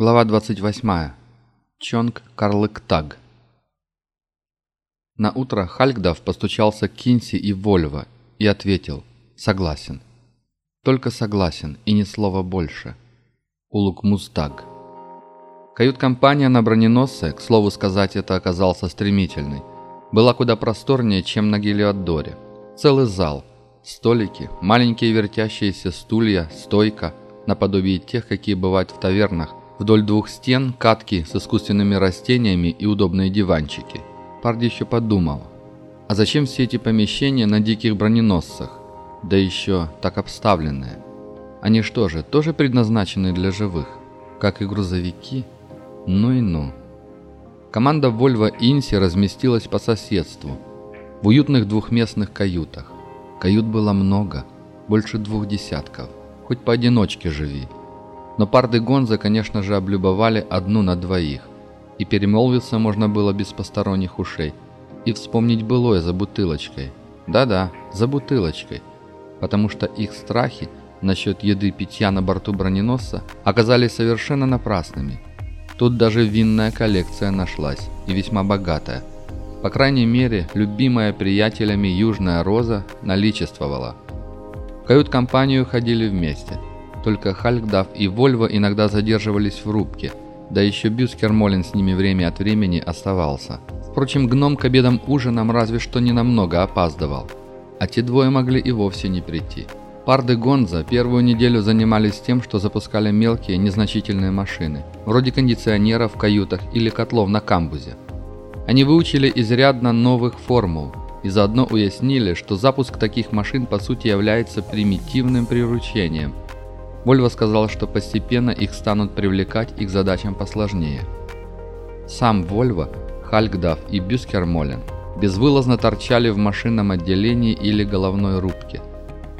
Глава 28. Чонг Карлыктаг. На утро Халькдав постучался к Кинси и Вольво и ответил «Согласен». Только согласен и ни слова больше. Улук Мустаг. Кают-компания на броненосце, к слову сказать, это оказался стремительной, была куда просторнее, чем на Гелиодоре. Целый зал, столики, маленькие вертящиеся стулья, стойка, наподобие тех, какие бывают в тавернах, Вдоль двух стен катки с искусственными растениями и удобные диванчики. Парди еще подумал, а зачем все эти помещения на диких броненосцах? Да еще так обставленные. Они что же, тоже предназначены для живых? Как и грузовики? Ну и ну. Команда Volvo Инси разместилась по соседству, в уютных двухместных каютах. Кают было много, больше двух десятков. Хоть поодиночке живи. Но парды Гонза, конечно же, облюбовали одну на двоих. И перемолвиться можно было без посторонних ушей. И вспомнить былое за бутылочкой. Да-да, за бутылочкой. Потому что их страхи насчет еды питья на борту броненосца оказались совершенно напрасными. Тут даже винная коллекция нашлась, и весьма богатая. По крайней мере, любимая приятелями Южная Роза наличествовала. В кают-компанию ходили вместе – только Халькдав и Вольво иногда задерживались в рубке, да еще Бюскер Молин с ними время от времени оставался. Впрочем, гном к обедам ужинам разве что ненамного опаздывал. А те двое могли и вовсе не прийти. Парды Гонза первую неделю занимались тем, что запускали мелкие, незначительные машины, вроде кондиционеров в каютах или котлов на камбузе. Они выучили изрядно новых формул и заодно уяснили, что запуск таких машин по сути является примитивным приручением – Вольво сказал, что постепенно их станут привлекать и к задачам посложнее. Сам Вольво, Хальгдав и Бюскермолен безвылазно торчали в машинном отделении или головной рубке.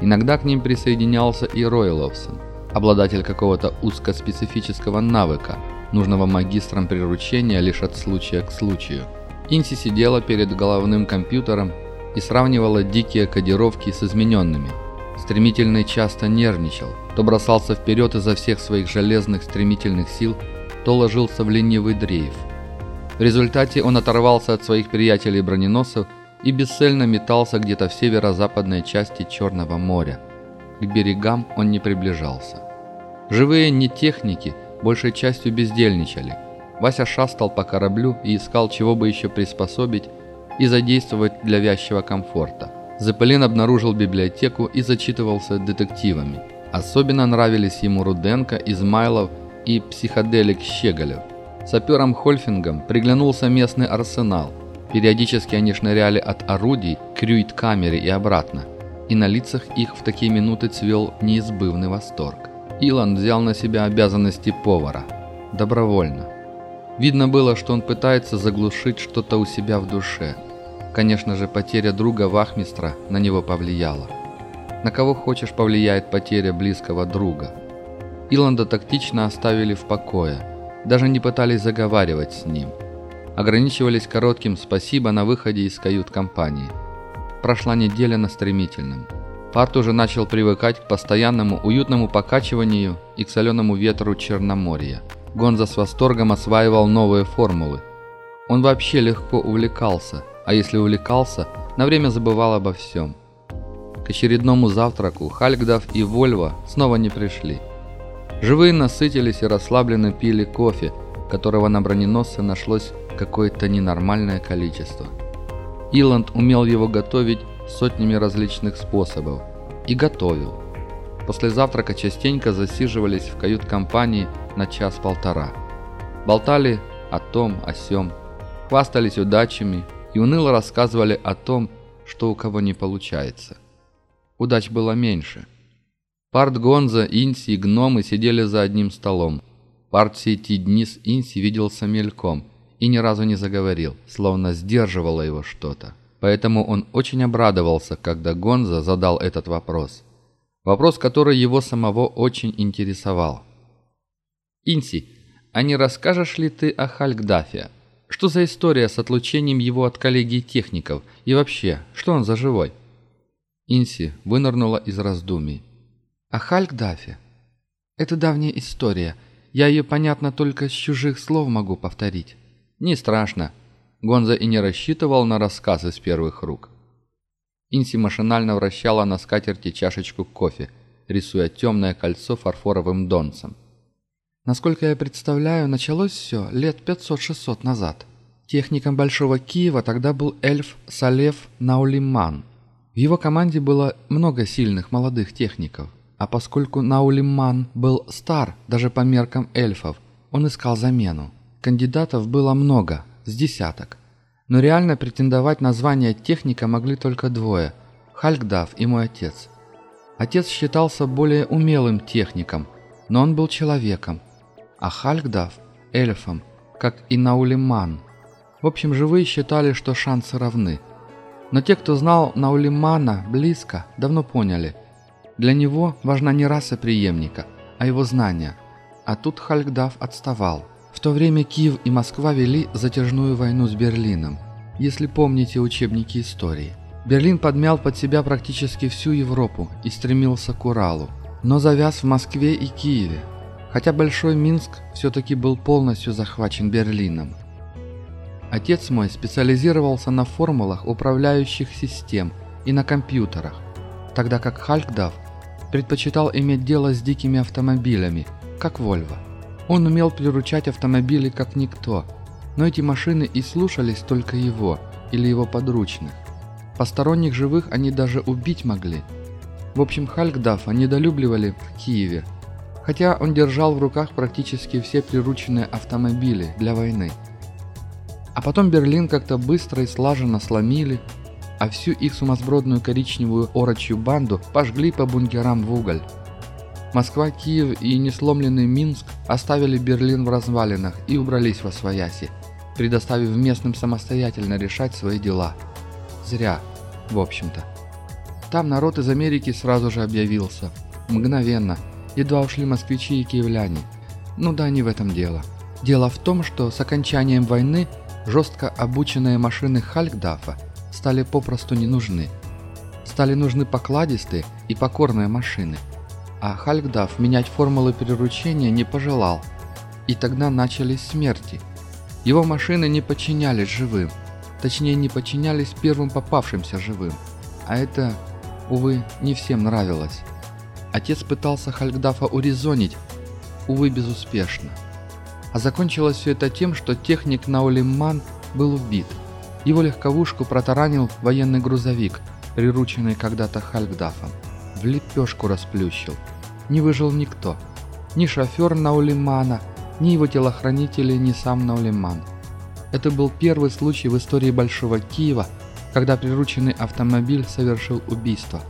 Иногда к ним присоединялся и Ройловсон, обладатель какого-то узкоспецифического навыка, нужного магистрам приручения лишь от случая к случаю. Инси сидела перед головным компьютером и сравнивала дикие кодировки с измененными – Стремительный часто нервничал, то бросался вперед изо всех своих железных стремительных сил, то ложился в ленивый дрейф. В результате он оторвался от своих приятелей-броненосцев и бесцельно метался где-то в северо-западной части Черного моря. К берегам он не приближался. Живые нетехники большей частью бездельничали. Вася шастал по кораблю и искал, чего бы еще приспособить и задействовать для вязчего комфорта. Зеппелин обнаружил библиотеку и зачитывался детективами. Особенно нравились ему Руденко, Измайлов и психоделик Щеголев. Саперам Хольфингом приглянулся местный арсенал. Периодически они шныряли от орудий к рюйт-камере и обратно. И на лицах их в такие минуты цвел неизбывный восторг. Илон взял на себя обязанности повара. Добровольно. Видно было, что он пытается заглушить что-то у себя в душе – Конечно же, потеря друга Вахмистра на него повлияла. На кого хочешь повлияет потеря близкого друга. Иланда тактично оставили в покое, даже не пытались заговаривать с ним. Ограничивались коротким «спасибо» на выходе из кают-компании. Прошла неделя на стремительном. Парт уже начал привыкать к постоянному уютному покачиванию и к соленому ветру Черноморья. Гонза с восторгом осваивал новые формулы. Он вообще легко увлекался – а если увлекался, на время забывал обо всем. К очередному завтраку Хальгдав и Вольво снова не пришли. Живые насытились и расслабленно пили кофе, которого на броненосце нашлось какое-то ненормальное количество. Иланд умел его готовить сотнями различных способов. И готовил. После завтрака частенько засиживались в кают-компании на час-полтора. Болтали о том, о сём, хвастались удачами, и уныло рассказывали о том, что у кого не получается. Удач было меньше. Парт Гонза, Инси и гномы сидели за одним столом. Парт все эти дни с Инси виделся мельком и ни разу не заговорил, словно сдерживало его что-то. Поэтому он очень обрадовался, когда Гонза задал этот вопрос. Вопрос, который его самого очень интересовал. «Инси, а не расскажешь ли ты о Хальгдафе?» Что за история с отлучением его от коллегии техников? И вообще, что он за живой?» Инси вынырнула из раздумий. «А Хальк Даффи? Это давняя история. Я ее, понятно, только с чужих слов могу повторить». «Не страшно». Гонза и не рассчитывал на рассказ из первых рук. Инси машинально вращала на скатерти чашечку кофе, рисуя темное кольцо фарфоровым донцем. Насколько я представляю, началось все лет 500-600 назад. Техником Большого Киева тогда был эльф Салев Наулиман. В его команде было много сильных молодых техников. А поскольку Наулиман был стар даже по меркам эльфов, он искал замену. Кандидатов было много, с десяток. Но реально претендовать на звание техника могли только двое – Халькдав и мой отец. Отец считался более умелым техником, но он был человеком, а Халькдав – эльфом, как и Наулиман. В общем, живые считали, что шансы равны. Но те, кто знал Наулимана близко, давно поняли – для него важна не раса преемника, а его знания. А тут Халькдав отставал. В то время Киев и Москва вели затяжную войну с Берлином, если помните учебники истории. Берлин подмял под себя практически всю Европу и стремился к Уралу, но завяз в Москве и Киеве, хотя Большой Минск все-таки был полностью захвачен Берлином. Отец мой специализировался на формулах управляющих систем и на компьютерах, тогда как Халькдав предпочитал иметь дело с дикими автомобилями, как Вольво. Он умел приручать автомобили как никто, но эти машины и слушались только его или его подручных. Посторонних живых они даже убить могли. В общем, Халькдафа недолюбливали в Киеве, хотя он держал в руках практически все прирученные автомобили для войны. А потом Берлин как-то быстро и слаженно сломили, а всю их сумасбродную коричневую орочью банду пожгли по бункерам в уголь. Москва, Киев и несломленный Минск оставили Берлин в развалинах и убрались во свояси, предоставив местным самостоятельно решать свои дела. Зря, в общем-то. Там народ из Америки сразу же объявился. Мгновенно. Едва ушли москвичи и киевляне. Ну да, не в этом дело. Дело в том, что с окончанием войны жестко обученные машины Халькдафа стали попросту не нужны. Стали нужны покладистые и покорные машины. А Хальгдав менять формулы переручения не пожелал. И тогда начались смерти. Его машины не подчинялись живым. Точнее, не подчинялись первым попавшимся живым. А это, увы, не всем нравилось. Отец пытался Хальгдафа урезонить, увы, безуспешно. А закончилось все это тем, что техник Наулиман был убит – его легковушку протаранил военный грузовик, прирученный когда-то Хальгдафом. В лепешку расплющил. Не выжил никто. Ни шофер Наулимана, ни его телохранители, ни сам Наулиман. Это был первый случай в истории Большого Киева, когда прирученный автомобиль совершил убийство.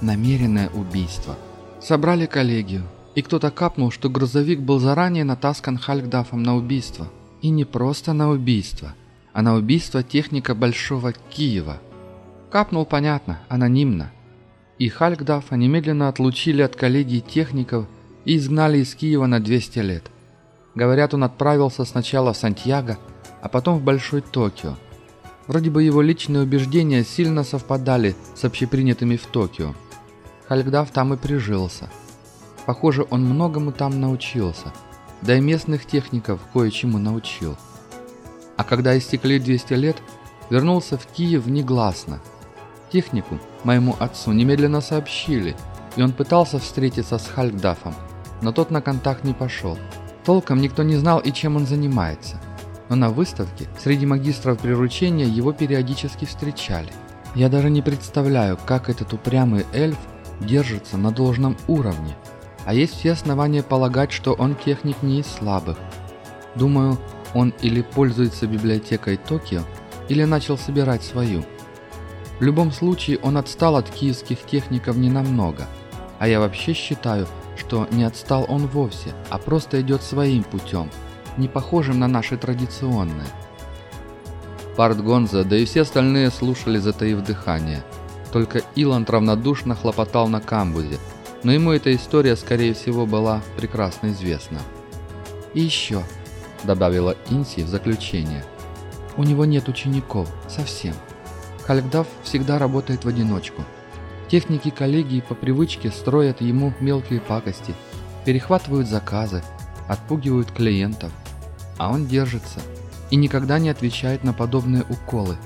Намеренное убийство. Собрали коллегию, и кто-то капнул, что грузовик был заранее натаскан Хальгдафом на убийство. И не просто на убийство – а на убийство техника Большого Киева. Капнул, понятно, анонимно. И Халькдафа немедленно отлучили от коллегии техников и изгнали из Киева на 200 лет. Говорят, он отправился сначала в Сантьяго, а потом в Большой Токио. Вроде бы его личные убеждения сильно совпадали с общепринятыми в Токио. Халькдаф там и прижился. Похоже, он многому там научился, да и местных техников кое-чему научил а когда истекли 200 лет, вернулся в Киев негласно. Технику моему отцу немедленно сообщили, и он пытался встретиться с Хальфдафом, но тот на контакт не пошел. Толком никто не знал и чем он занимается. Но на выставке среди магистров приручения его периодически встречали. Я даже не представляю, как этот упрямый эльф держится на должном уровне. А есть все основания полагать, что он техник не из слабых. Думаю, он или пользуется библиотекой Токио, или начал собирать свою. В любом случае он отстал от киевских техников ненамного, а я вообще считаю, что не отстал он вовсе, а просто идет своим путем, не похожим на наши традиционные. Парт Гонза, да и все остальные слушали, затаив дыхание. Только Иланд равнодушно хлопотал на камбузе, но ему эта история, скорее всего, была прекрасно известна. И еще, – добавила Инси в заключение. «У него нет учеников. Совсем. Хальгдав всегда работает в одиночку. Техники коллегии по привычке строят ему мелкие пакости, перехватывают заказы, отпугивают клиентов. А он держится и никогда не отвечает на подобные уколы.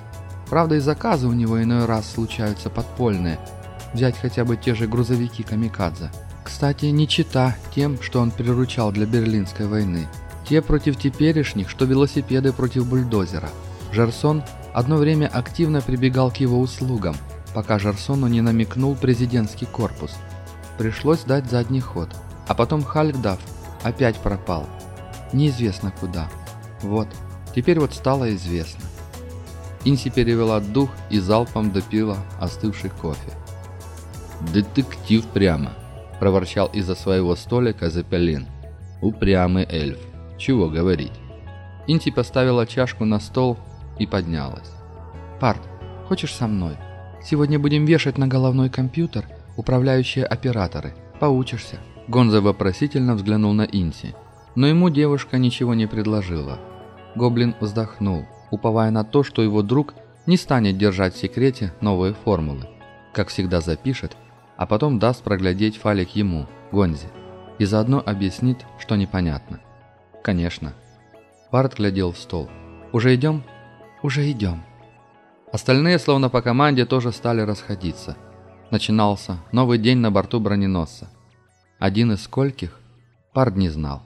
Правда, и заказы у него иной раз случаются подпольные. Взять хотя бы те же грузовики «Камикадзе». Кстати, не чита тем, что он приручал для Берлинской войны. Те против теперешних, что велосипеды против бульдозера. Жерсон одно время активно прибегал к его услугам, пока Жерсону не намекнул президентский корпус. Пришлось дать задний ход. А потом Хальгдав опять пропал. Неизвестно куда. Вот, теперь вот стало известно. Инси перевела дух и залпом допила остывший кофе. «Детектив прямо», – проворчал из-за своего столика Зепелин. «Упрямый эльф. Чего говорить?» Инти поставила чашку на стол и поднялась. «Парт, хочешь со мной? Сегодня будем вешать на головной компьютер управляющие операторы. Поучишься». Гонза вопросительно взглянул на Инси, но ему девушка ничего не предложила. Гоблин вздохнул, уповая на то, что его друг не станет держать в секрете новые формулы. Как всегда запишет, а потом даст проглядеть файлик ему, Гонзе, и заодно объяснит, что непонятно. Конечно. Парт глядел в стол. «Уже идем?» «Уже идем». Остальные, словно по команде, тоже стали расходиться. Начинался новый день на борту броненосца. Один из скольких Парт не знал.